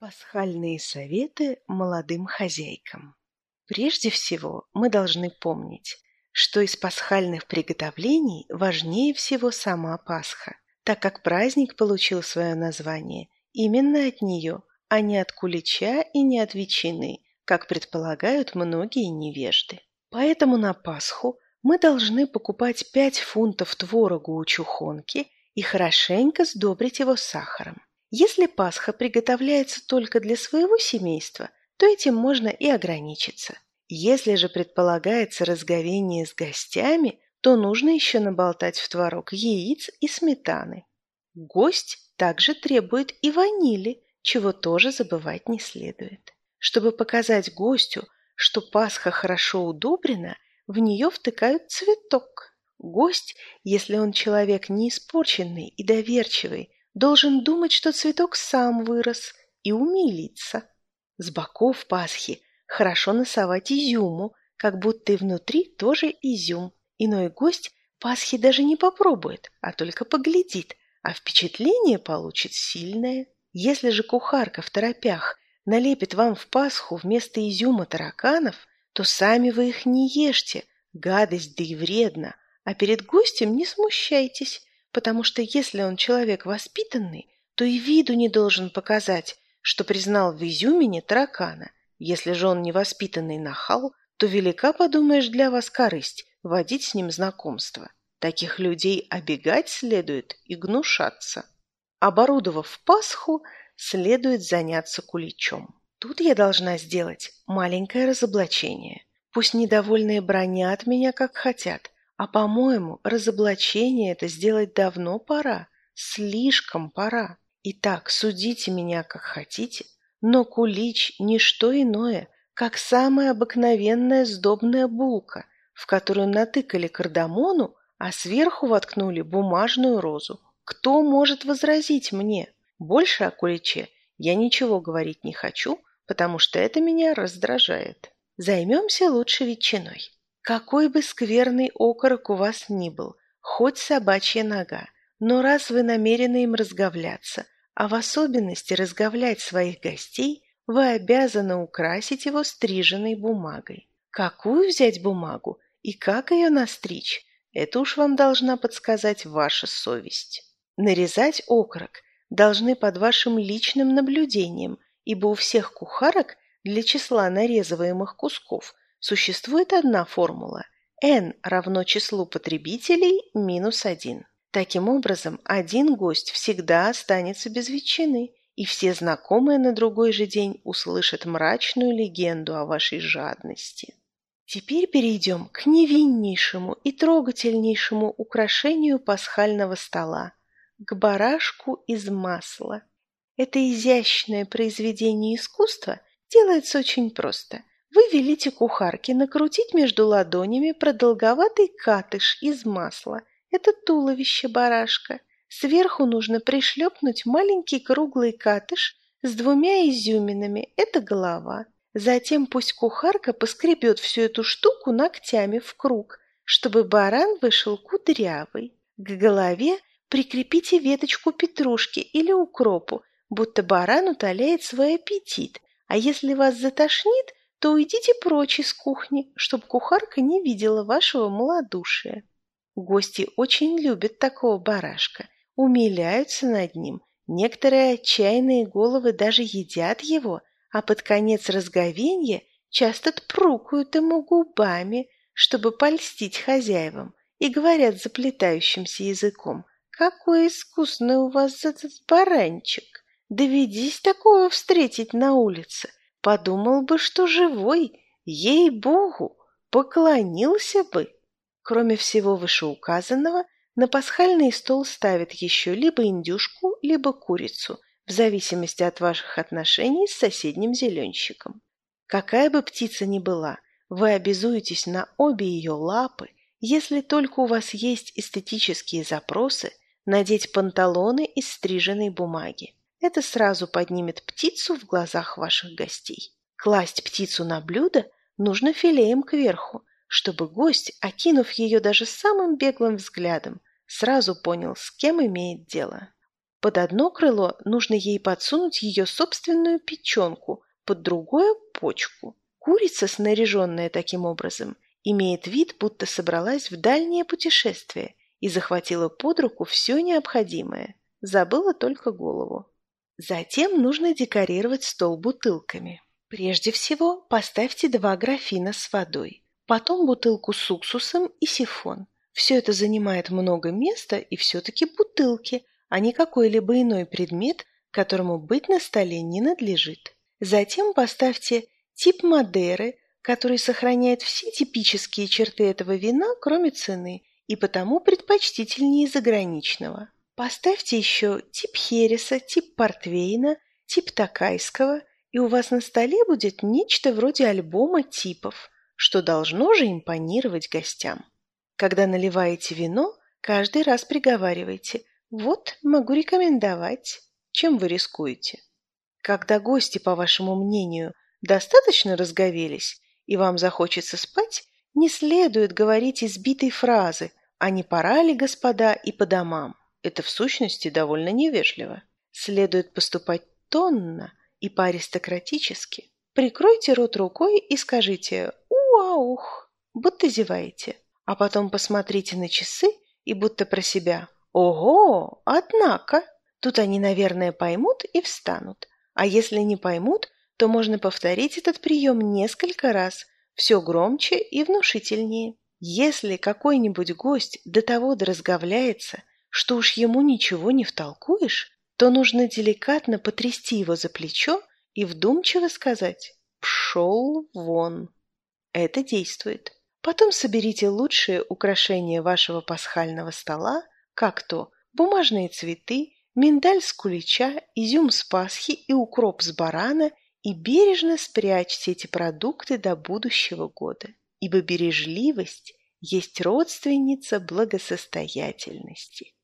Пасхальные советы молодым хозяйкам. Прежде всего, мы должны помнить, что из пасхальных приготовлений важнее всего сама Пасха, так как праздник получил свое название именно от нее, а не от кулича и не от ветчины, как предполагают многие невежды. Поэтому на Пасху мы должны покупать 5 фунтов творога у чухонки и хорошенько сдобрить его сахаром. Если Пасха приготовляется только для своего семейства, то этим можно и ограничиться. Если же предполагается разговение с гостями, то нужно еще наболтать в творог яиц и сметаны. Гость также требует и ванили, чего тоже забывать не следует. Чтобы показать гостю, что Пасха хорошо удобрена, в нее втыкают цветок. Гость, если он человек не испорченный и доверчивый, должен думать, что цветок сам вырос, и умилиться. С боков Пасхи хорошо носовать изюму, как будто и внутри тоже изюм. Иной гость Пасхи даже не попробует, а только поглядит, а впечатление получит сильное. Если же кухарка в торопях налепит вам в Пасху вместо изюма тараканов, то сами вы их не ешьте, гадость да и вредно, а перед гостем не смущайтесь, потому что если он человек воспитанный, то и виду не должен показать, что признал в изюмине таракана. Если же он невоспитанный нахал, то велика, подумаешь, для вас корысть водить с ним знакомство. Таких людей обегать следует и гнушаться. Оборудовав Пасху, следует заняться куличом. Тут я должна сделать маленькое разоблачение. Пусть недовольные бронят меня, как хотят, а, по-моему, разоблачение это сделать давно пора, слишком пора. Итак, судите меня как хотите, но кулич – не что иное, как самая обыкновенная сдобная булка, в которую натыкали кардамону, а сверху воткнули бумажную розу. Кто может возразить мне? Больше о куличе я ничего говорить не хочу, потому что это меня раздражает. Займемся лучше ветчиной. Какой бы скверный окорок у вас ни был, хоть собачья нога, но раз вы намерены им разговляться, а в особенности разговлять своих гостей, вы обязаны украсить его стриженной бумагой. Какую взять бумагу и как ее настричь, это уж вам должна подсказать ваша совесть. Нарезать окорок должны под вашим личным наблюдением, ибо у всех кухарок для числа нарезываемых кусков – существует одна формула – n равно числу потребителей минус 1. Таким образом, один гость всегда останется без ветчины, и все знакомые на другой же день услышат мрачную легенду о вашей жадности. Теперь перейдем к невиннейшему и трогательнейшему украшению пасхального стола – к барашку из масла. Это изящное произведение искусства делается очень просто. Вы велите кухарке накрутить между ладонями продолговатый катыш из масла. Это туловище барашка. Сверху нужно пришлепнуть маленький круглый катыш с двумя изюминами. Это голова. Затем пусть кухарка поскребет всю эту штуку ногтями в круг, чтобы баран вышел кудрявый. К голове прикрепите веточку петрушки или укропу, будто баран утоляет свой аппетит. А если вас затошнит, то уйдите прочь из кухни, чтобы кухарка не видела вашего малодушия. Гости очень любят такого барашка, умиляются над ним. Некоторые отчаянные головы даже едят его, а под конец разговенья часто тпрукают ему губами, чтобы польстить хозяевам, и говорят заплетающимся языком, «Какой искусный у вас этот баранчик! Доведись такого встретить на улице, Подумал бы, что живой, ей-богу, поклонился бы. Кроме всего вышеуказанного, на пасхальный стол ставят еще либо индюшку, либо курицу, в зависимости от ваших отношений с соседним зеленщиком. Какая бы птица ни была, вы обязуетесь на обе ее лапы, если только у вас есть эстетические запросы, надеть панталоны из стриженной бумаги. Это сразу поднимет птицу в глазах ваших гостей. Класть птицу на блюдо нужно филеем кверху, чтобы гость, окинув ее даже самым беглым взглядом, сразу понял, с кем имеет дело. Под одно крыло нужно ей подсунуть ее собственную печенку, под другое – почку. Курица, снаряженная таким образом, имеет вид, будто собралась в дальнее путешествие и захватила под руку все необходимое, забыла только голову. Затем нужно декорировать стол бутылками. Прежде всего поставьте два графина с водой, потом бутылку с уксусом и сифон. Все это занимает много места и все-таки бутылки, а не какой-либо иной предмет, которому быть на столе не надлежит. Затем поставьте тип Мадеры, который сохраняет все типические черты этого вина, кроме цены, и потому предпочтительнее заграничного. Поставьте еще тип Хереса, тип Портвейна, тип Такайского, и у вас на столе будет нечто вроде альбома типов, что должно же импонировать гостям. Когда наливаете вино, каждый раз приговаривайте «Вот, могу рекомендовать». Чем вы рискуете? Когда гости, по вашему мнению, достаточно разговелись, и вам захочется спать, не следует говорить избитой фразы «А не пора ли, господа, и по домам?» Это в сущности довольно невежливо. Следует поступать тонно и по-аристократически. Прикройте рот рукой и скажите «Уаух», будто зеваете. А потом посмотрите на часы и будто про себя «Ого, однако!» Тут они, наверное, поймут и встанут. А если не поймут, то можно повторить этот прием несколько раз, все громче и внушительнее. Если какой-нибудь гость до того доразговляется, что уж ему ничего не втолкуешь, то нужно деликатно потрясти его за плечо и вдумчиво сказать «пшел вон». Это действует. Потом соберите лучшие украшения вашего пасхального стола, как то бумажные цветы, миндаль с кулича, изюм с пасхи и укроп с барана и бережно спрячьте эти продукты до будущего года, ибо бережливость есть родственница благосостоятельности.